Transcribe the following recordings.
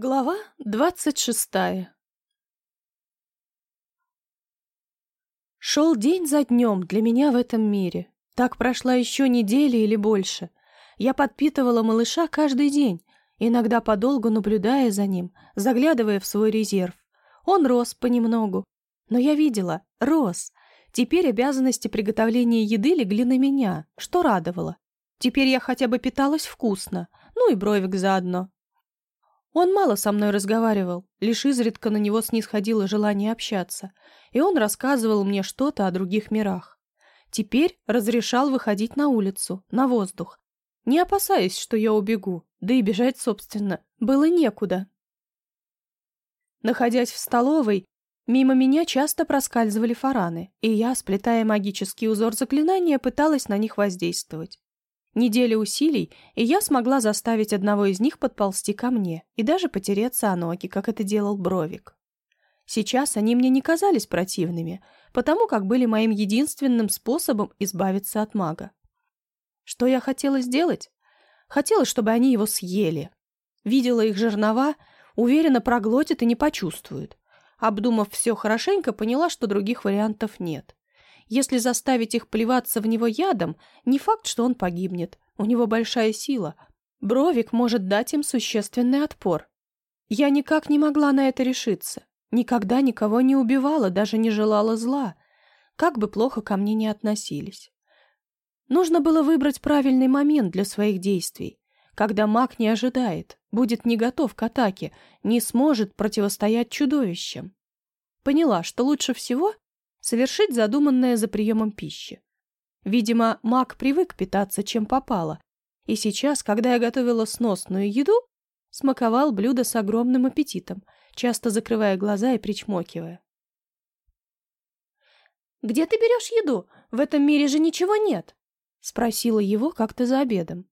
Глава двадцать шестая Шел день за днем для меня в этом мире. Так прошла еще неделя или больше. Я подпитывала малыша каждый день, иногда подолгу наблюдая за ним, заглядывая в свой резерв. Он рос понемногу. Но я видела, рос. Теперь обязанности приготовления еды легли на меня, что радовало. Теперь я хотя бы питалась вкусно, ну и бровик заодно. Он мало со мной разговаривал, лишь изредка на него снисходило желание общаться, и он рассказывал мне что-то о других мирах. Теперь разрешал выходить на улицу, на воздух, не опасаясь, что я убегу, да и бежать, собственно, было некуда. Находясь в столовой, мимо меня часто проскальзывали фараны, и я, сплетая магический узор заклинания, пыталась на них воздействовать. Неделя усилий, и я смогла заставить одного из них подползти ко мне и даже потереться о ноги, как это делал Бровик. Сейчас они мне не казались противными, потому как были моим единственным способом избавиться от мага. Что я хотела сделать? Хотела, чтобы они его съели. Видела их жернова, уверенно проглотят и не почувствуют. Обдумав все хорошенько, поняла, что других вариантов нет. Если заставить их плеваться в него ядом, не факт, что он погибнет. У него большая сила. Бровик может дать им существенный отпор. Я никак не могла на это решиться. Никогда никого не убивала, даже не желала зла. Как бы плохо ко мне не относились. Нужно было выбрать правильный момент для своих действий. Когда маг не ожидает, будет не готов к атаке, не сможет противостоять чудовищам. Поняла, что лучше всего совершить задуманное за приемом пищи. Видимо, маг привык питаться чем попало, и сейчас, когда я готовила сносную еду, смаковал блюдо с огромным аппетитом, часто закрывая глаза и причмокивая. «Где ты берешь еду? В этом мире же ничего нет!» — спросила его как-то за обедом.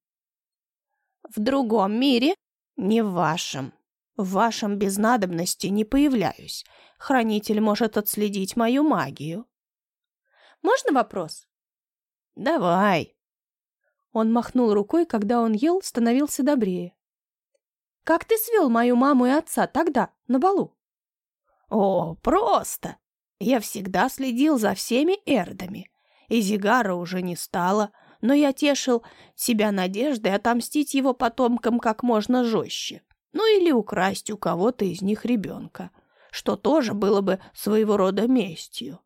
«В другом мире, не в вашем», в вашем безнадобности не появляюсь. Хранитель может отследить мою магию. Можно вопрос? Давай. Он махнул рукой, когда он ел, становился добрее. Как ты свел мою маму и отца тогда, на балу? О, просто. Я всегда следил за всеми эрдами. И Зигара уже не стало, но я тешил себя надеждой отомстить его потомкам как можно жестче ну или украсть у кого-то из них ребенка, что тоже было бы своего рода местью.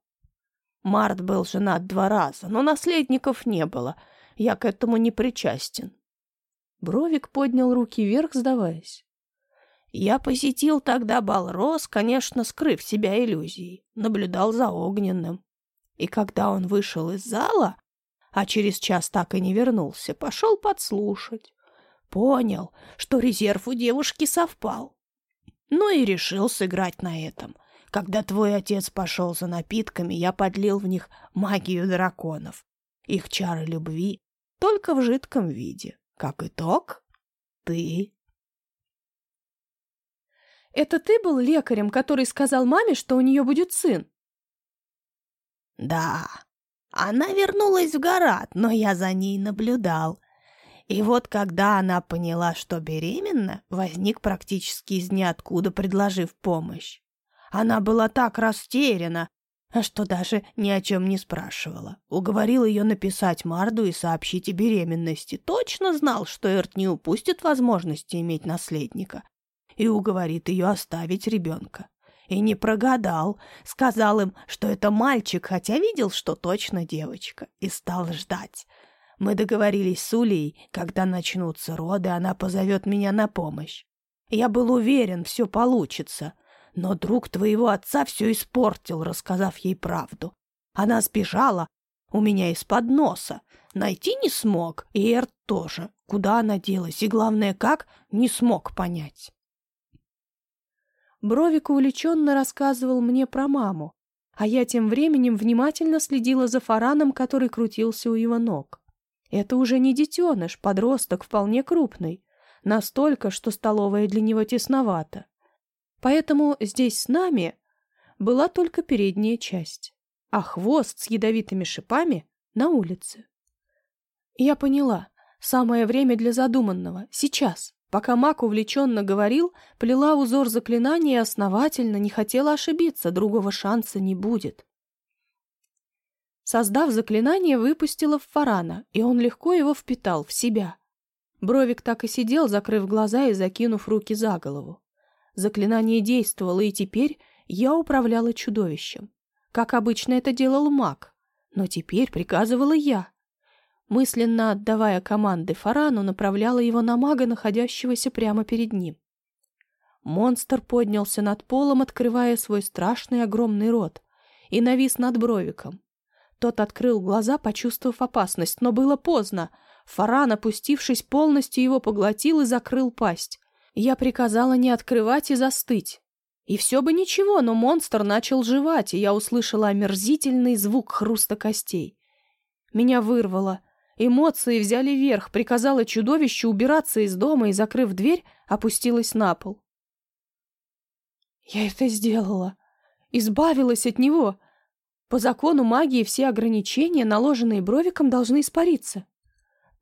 Март был женат два раза, но наследников не было, я к этому не причастен. Бровик поднял руки вверх, сдаваясь. Я посетил тогда Балрос, конечно, скрыв себя иллюзией, наблюдал за огненным. И когда он вышел из зала, а через час так и не вернулся, пошел подслушать. Понял, что резерв у девушки совпал. Ну и решил сыграть на этом. Когда твой отец пошел за напитками, я подлил в них магию драконов. Их чары любви, только в жидком виде. Как итог, ты. Это ты был лекарем, который сказал маме, что у нее будет сын? Да. Она вернулась в город, но я за ней наблюдал. И вот когда она поняла, что беременна, возник практически из ниоткуда, предложив помощь. Она была так растеряна, что даже ни о чем не спрашивала. Уговорил ее написать Марду и сообщить о беременности. Точно знал, что Эрт не упустит возможности иметь наследника. И уговорит ее оставить ребенка. И не прогадал. Сказал им, что это мальчик, хотя видел, что точно девочка. И стал ждать. Мы договорились с Улей, когда начнутся роды, она позовет меня на помощь. Я был уверен, все получится. Но друг твоего отца все испортил, рассказав ей правду. Она сбежала у меня из-под носа. Найти не смог, и Эрт тоже. Куда она делась, и главное, как, не смог понять. Бровик увлеченно рассказывал мне про маму, а я тем временем внимательно следила за фараном, который крутился у его ног. Это уже не детеныш, подросток вполне крупный. Настолько, что столовая для него тесновата. Поэтому здесь с нами была только передняя часть, а хвост с ядовитыми шипами на улице. Я поняла. Самое время для задуманного. Сейчас. Пока маг увлеченно говорил, плела узор заклинания основательно не хотела ошибиться, другого шанса не будет. Создав заклинание, выпустила в Фарана, и он легко его впитал в себя. Бровик так и сидел, закрыв глаза и закинув руки за голову. Заклинание действовало, и теперь я управляла чудовищем. Как обычно это делал маг, но теперь приказывала я. Мысленно отдавая команды Фарану, направляла его на мага, находящегося прямо перед ним. Монстр поднялся над полом, открывая свой страшный огромный рот, и навис над Бровиком. Тот открыл глаза, почувствовав опасность, но было поздно. Фаран, опустившись, полностью его поглотил и закрыл пасть. Я приказала не открывать и застыть. И все бы ничего, но монстр начал жевать, и я услышала омерзительный звук хруста костей. Меня вырвало. Эмоции взяли верх, приказала чудовищу убираться из дома и, закрыв дверь, опустилась на пол. Я это сделала. Избавилась от него. По закону магии все ограничения, наложенные Бровиком, должны испариться.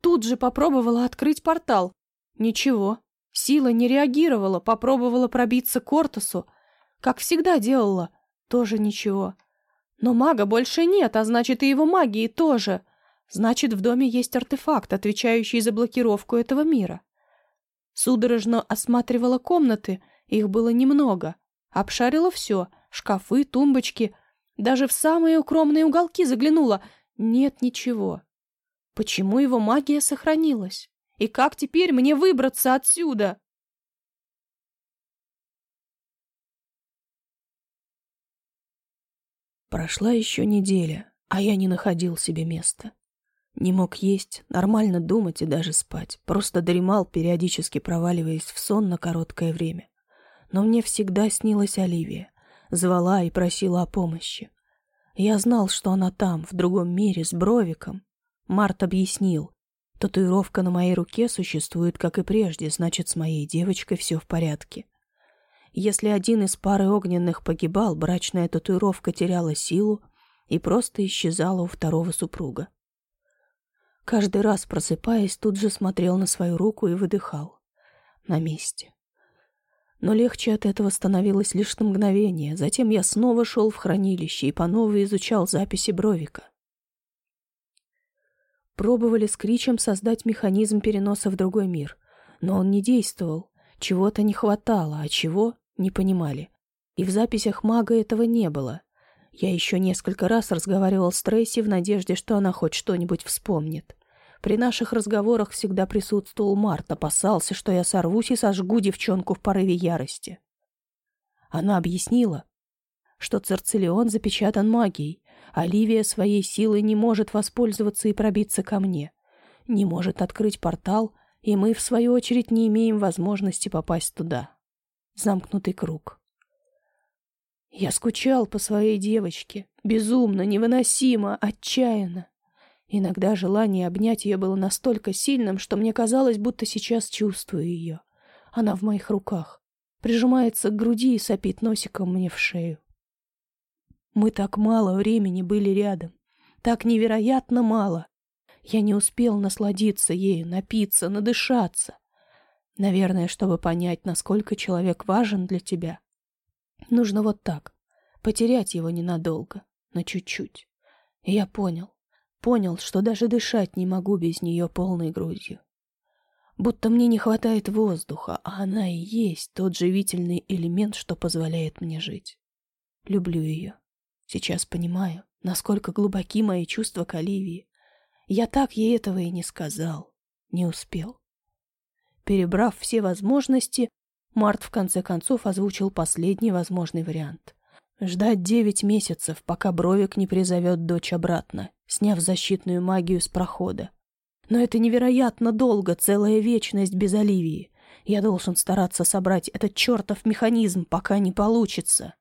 Тут же попробовала открыть портал. Ничего. Сила не реагировала, попробовала пробиться к Ортосу. Как всегда делала. Тоже ничего. Но мага больше нет, а значит и его магии тоже. Значит, в доме есть артефакт, отвечающий за блокировку этого мира. Судорожно осматривала комнаты, их было немного. Обшарила все — шкафы, тумбочки. Даже в самые укромные уголки заглянула. Нет ничего. Почему его магия сохранилась? И как теперь мне выбраться отсюда? Прошла еще неделя, а я не находил себе места. Не мог есть, нормально думать и даже спать. Просто дремал, периодически проваливаясь в сон на короткое время. Но мне всегда снилась Оливия. Звала и просила о помощи. Я знал, что она там, в другом мире, с Бровиком. Март объяснил. Татуировка на моей руке существует, как и прежде, значит, с моей девочкой все в порядке. Если один из пары огненных погибал, брачная татуировка теряла силу и просто исчезала у второго супруга. Каждый раз, просыпаясь, тут же смотрел на свою руку и выдыхал. На месте. Но легче от этого становилось лишь на мгновение. Затем я снова шел в хранилище и по новой изучал записи Бровика. Пробовали с Кричем создать механизм переноса в другой мир, но он не действовал. Чего-то не хватало, а чего — не понимали. И в записях мага этого не было. Я еще несколько раз разговаривал с Трейси в надежде, что она хоть что-нибудь вспомнит. При наших разговорах всегда присутствовал Март, опасался, что я сорвусь и сожгу девчонку в порыве ярости. Она объяснила, что Церцелион запечатан магией, а Ливия своей силой не может воспользоваться и пробиться ко мне, не может открыть портал, и мы, в свою очередь, не имеем возможности попасть туда. Замкнутый круг. Я скучал по своей девочке, безумно, невыносимо, отчаянно. Иногда желание обнять ее было настолько сильным, что мне казалось, будто сейчас чувствую ее. Она в моих руках, прижимается к груди и сопит носиком мне в шею. Мы так мало времени были рядом, так невероятно мало. Я не успел насладиться ею, напиться, надышаться. Наверное, чтобы понять, насколько человек важен для тебя, нужно вот так, потерять его ненадолго, на чуть-чуть. Я понял. Понял, что даже дышать не могу без нее полной грудью. Будто мне не хватает воздуха, а она и есть тот живительный элемент, что позволяет мне жить. Люблю ее. Сейчас понимаю, насколько глубоки мои чувства к Оливии. Я так ей этого и не сказал, не успел. Перебрав все возможности, Март в конце концов озвучил последний возможный вариант. Ждать девять месяцев, пока Бровик не призовет дочь обратно, сняв защитную магию с прохода. Но это невероятно долго, целая вечность без Оливии. Я должен стараться собрать этот чертов механизм, пока не получится.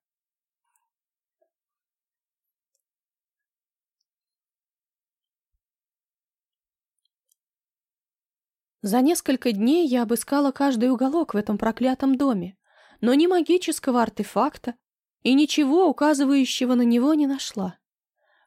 За несколько дней я обыскала каждый уголок в этом проклятом доме, но ни магического артефакта, и ничего, указывающего на него, не нашла.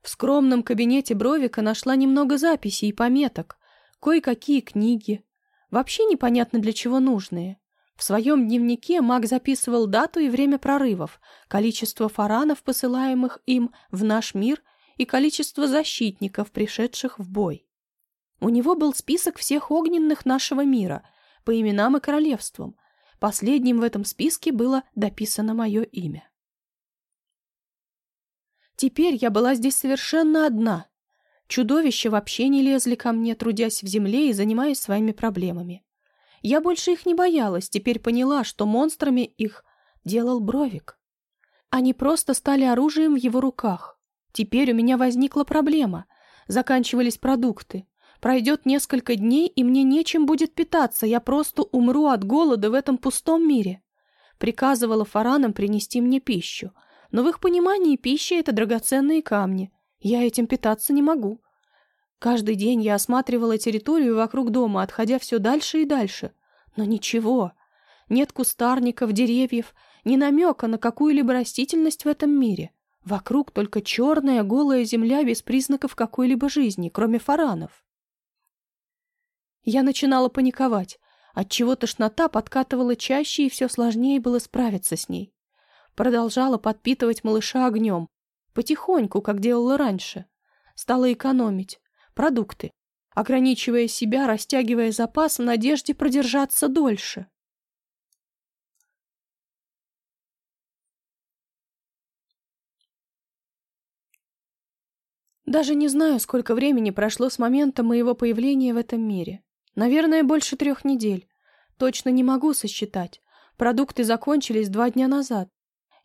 В скромном кабинете Бровика нашла немного записей и пометок, кое-какие книги. Вообще непонятно для чего нужные. В своем дневнике маг записывал дату и время прорывов, количество фаранов, посылаемых им в наш мир, и количество защитников, пришедших в бой. У него был список всех огненных нашего мира, по именам и королевствам. Последним в этом списке было дописано мое имя. Теперь я была здесь совершенно одна. Чудовища вообще не лезли ко мне, трудясь в земле и занимаясь своими проблемами. Я больше их не боялась, теперь поняла, что монстрами их делал Бровик. Они просто стали оружием в его руках. Теперь у меня возникла проблема. Заканчивались продукты. Пройдет несколько дней, и мне нечем будет питаться, я просто умру от голода в этом пустом мире. Приказывала фаранам принести мне пищу — но в их понимании пища — это драгоценные камни. Я этим питаться не могу. Каждый день я осматривала территорию вокруг дома, отходя все дальше и дальше. Но ничего. Нет кустарников, деревьев, ни намека на какую-либо растительность в этом мире. Вокруг только черная голая земля без признаков какой-либо жизни, кроме фаранов. Я начинала паниковать. Отчего тошнота подкатывала чаще, и все сложнее было справиться с ней продолжала подпитывать малыша огнем. Потихоньку, как делала раньше. Стала экономить. Продукты. Ограничивая себя, растягивая запас в надежде продержаться дольше. Даже не знаю, сколько времени прошло с момента моего появления в этом мире. Наверное, больше трех недель. Точно не могу сосчитать. Продукты закончились два дня назад.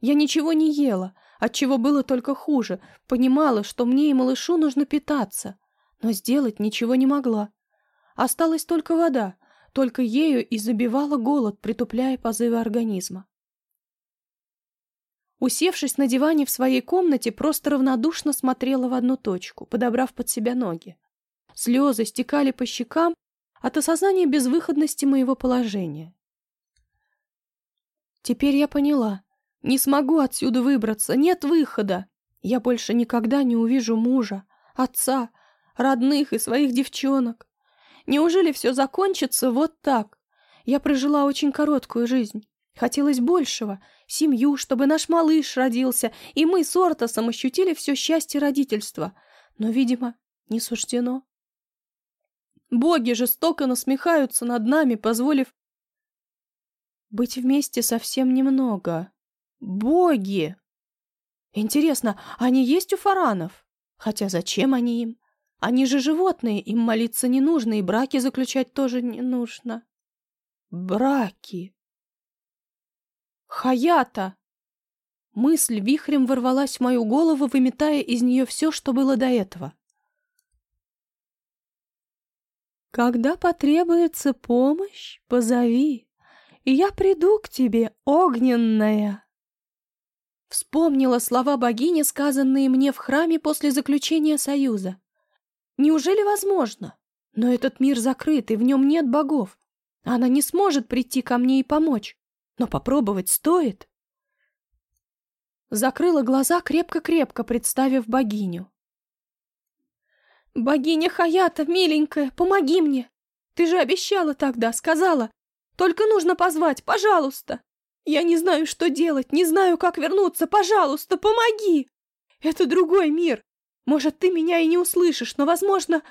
Я ничего не ела, отчего было только хуже, понимала, что мне и малышу нужно питаться, но сделать ничего не могла. Осталась только вода, только ею и забивала голод, притупляя позывы организма. Усевшись на диване в своей комнате, просто равнодушно смотрела в одну точку, подобрав под себя ноги. Слезы стекали по щекам от осознания безвыходности моего положения. Теперь я поняла, не смогу отсюда выбраться, нет выхода. Я больше никогда не увижу мужа, отца, родных и своих девчонок. Неужели все закончится вот так? Я прожила очень короткую жизнь. Хотелось большего, семью, чтобы наш малыш родился, и мы с Ортосом ощутили все счастье родительства. Но, видимо, не суждено. Боги жестоко насмехаются над нами, позволив быть вместе совсем немного. Боги! Интересно, они есть у фаранов? Хотя зачем они им? Они же животные, им молиться не нужно, и браки заключать тоже не нужно. Браки! Хаята! Мысль вихрем ворвалась в мою голову, выметая из нее все, что было до этого. Когда потребуется помощь, позови, и я приду к тебе, огненная. Вспомнила слова богини, сказанные мне в храме после заключения союза. Неужели возможно? Но этот мир закрыт, и в нем нет богов. Она не сможет прийти ко мне и помочь. Но попробовать стоит. Закрыла глаза крепко-крепко, представив богиню. «Богиня Хаята, миленькая, помоги мне! Ты же обещала тогда, сказала. Только нужно позвать, пожалуйста!» Я не знаю, что делать, не знаю, как вернуться. Пожалуйста, помоги! Это другой мир. Может, ты меня и не услышишь, но, возможно...»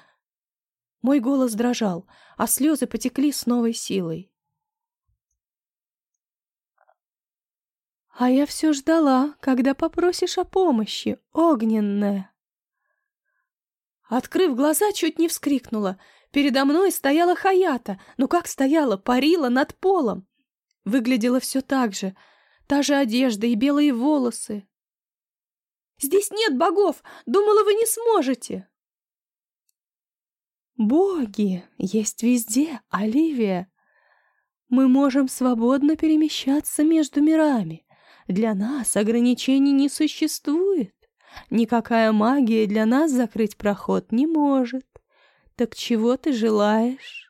Мой голос дрожал, а слезы потекли с новой силой. «А я все ждала, когда попросишь о помощи, огненная!» Открыв глаза, чуть не вскрикнула. Передо мной стояла Хаята, ну как стояла, парила над полом. Выглядело все так же. Та же одежда и белые волосы. «Здесь нет богов! Думала, вы не сможете!» «Боги есть везде, Оливия. Мы можем свободно перемещаться между мирами. Для нас ограничений не существует. Никакая магия для нас закрыть проход не может. Так чего ты желаешь?»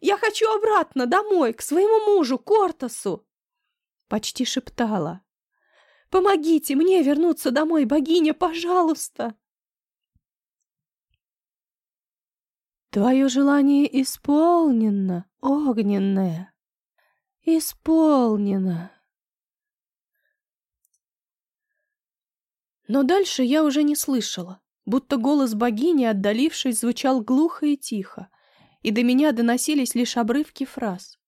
Я хочу обратно, домой, к своему мужу, Кортасу!» Почти шептала. «Помогите мне вернуться домой, богиня, пожалуйста!» Твое желание исполнено, огненное. Исполнено. Но дальше я уже не слышала, будто голос богини, отдалившись, звучал глухо и тихо, и до меня доносились лишь обрывки фраз.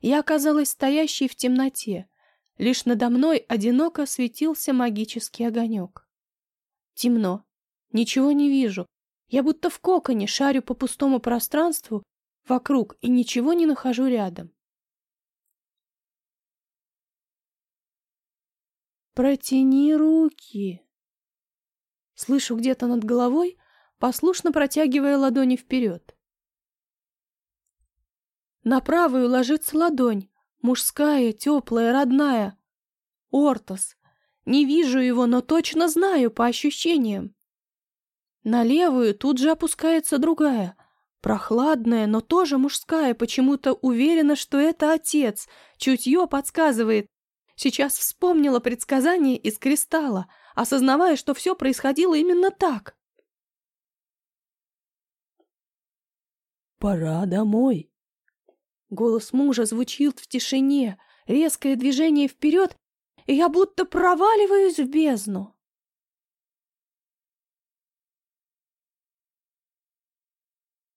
Я оказалась стоящей в темноте, лишь надо мной одиноко светился магический огонек. Темно, ничего не вижу, я будто в коконе шарю по пустому пространству вокруг и ничего не нахожу рядом. «Протяни руки!» Слышу где-то над головой, послушно протягивая ладони вперед. На правую ложится ладонь, мужская, теплая, родная. Ортос. Не вижу его, но точно знаю по ощущениям. На левую тут же опускается другая, прохладная, но тоже мужская, почему-то уверена, что это отец, чутье подсказывает. Сейчас вспомнила предсказание из кристалла — осознавая, что все происходило именно так. «Пора домой!» Голос мужа звучит в тишине, резкое движение вперед, и я будто проваливаюсь в бездну.